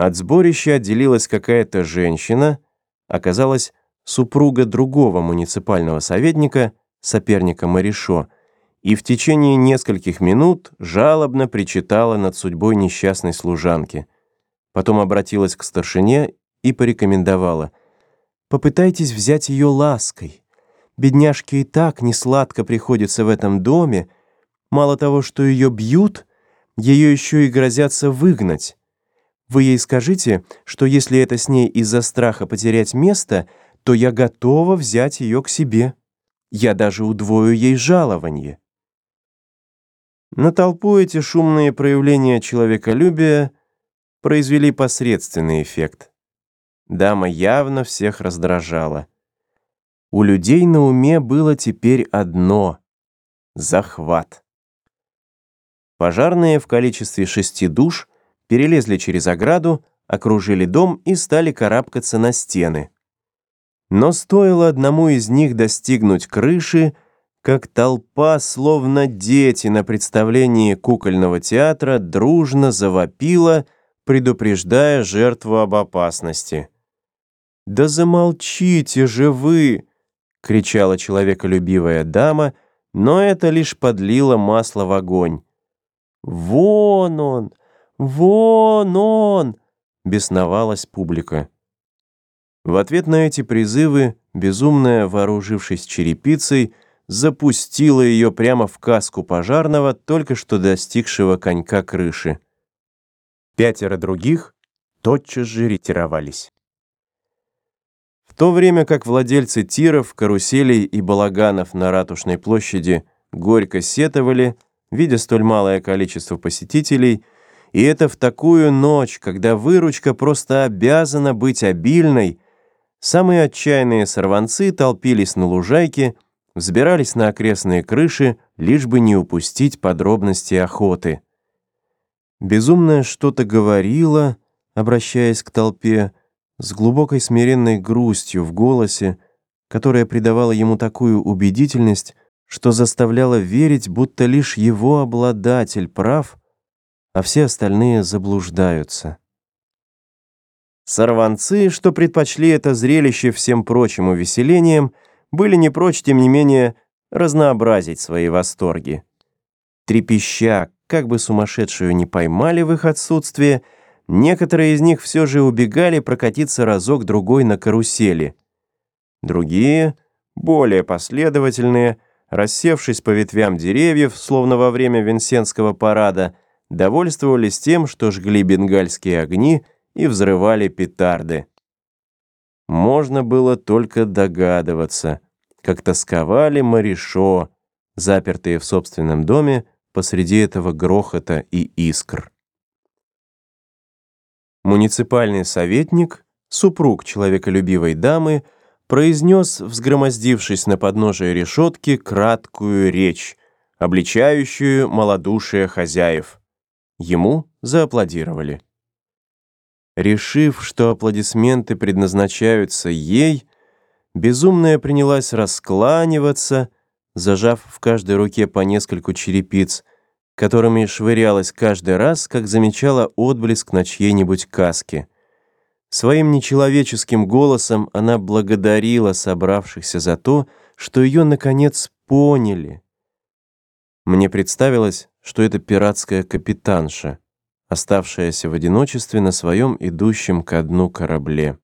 От сборища отделилась какая-то женщина, оказалась супруга другого муниципального советника, соперника Маришо, и в течение нескольких минут жалобно причитала над судьбой несчастной служанки. Потом обратилась к старшине и порекомендовала. «Попытайтесь взять ее лаской. Бедняжке и так несладко приходится в этом доме. Мало того, что ее бьют, ее еще и грозятся выгнать. Вы ей скажите, что если это с ней из-за страха потерять место, то я готова взять ее к себе. Я даже удвою ей жалование. На толпу эти шумные проявления человеколюбия произвели посредственный эффект. Дама явно всех раздражала. У людей на уме было теперь одно — захват. Пожарные в количестве шести душ перелезли через ограду, окружили дом и стали карабкаться на стены. Но стоило одному из них достигнуть крыши, как толпа, словно дети на представлении кукольного театра, дружно завопила, предупреждая жертву об опасности. «Да замолчите же вы!» — кричала человеколюбивая дама, но это лишь подлило масло в огонь. «Вон он! «Вон он!» — бесновалась публика. В ответ на эти призывы безумная, вооружившись черепицей, запустила ее прямо в каску пожарного, только что достигшего конька крыши. Пятеро других тотчас же ретировались. В то время как владельцы тиров, каруселей и балаганов на Ратушной площади горько сетовали, видя столь малое количество посетителей, и это в такую ночь, когда выручка просто обязана быть обильной, самые отчаянные сорванцы толпились на лужайке, взбирались на окрестные крыши, лишь бы не упустить подробности охоты. Безумное что-то говорило, обращаясь к толпе, с глубокой смиренной грустью в голосе, которая придавала ему такую убедительность, что заставляла верить, будто лишь его обладатель прав а все остальные заблуждаются. Сорванцы, что предпочли это зрелище всем прочим увеселениям, были не прочь, тем не менее, разнообразить свои восторги. Трепеща, как бы сумасшедшую не поймали в их отсутствие, некоторые из них все же убегали прокатиться разок-другой на карусели. Другие, более последовательные, рассевшись по ветвям деревьев, словно во время Венсенского парада, довольствовались тем, что жгли бенгальские огни и взрывали петарды. Можно было только догадываться, как тосковали Маришо, запертые в собственном доме посреди этого грохота и искр. Муниципальный советник, супруг человеколюбивой дамы, произнес, взгромоздившись на подножие решетки, краткую речь, обличающую малодушие хозяев. Ему зааплодировали. Решив, что аплодисменты предназначаются ей, безумная принялась раскланиваться, зажав в каждой руке по нескольку черепиц, которыми швырялась каждый раз, как замечала отблеск на чьей-нибудь каске. Своим нечеловеческим голосом она благодарила собравшихся за то, что ее, наконец, поняли. Мне представилось, что это пиратская капитанша, оставшаяся в одиночестве на своем идущем ко дну корабле.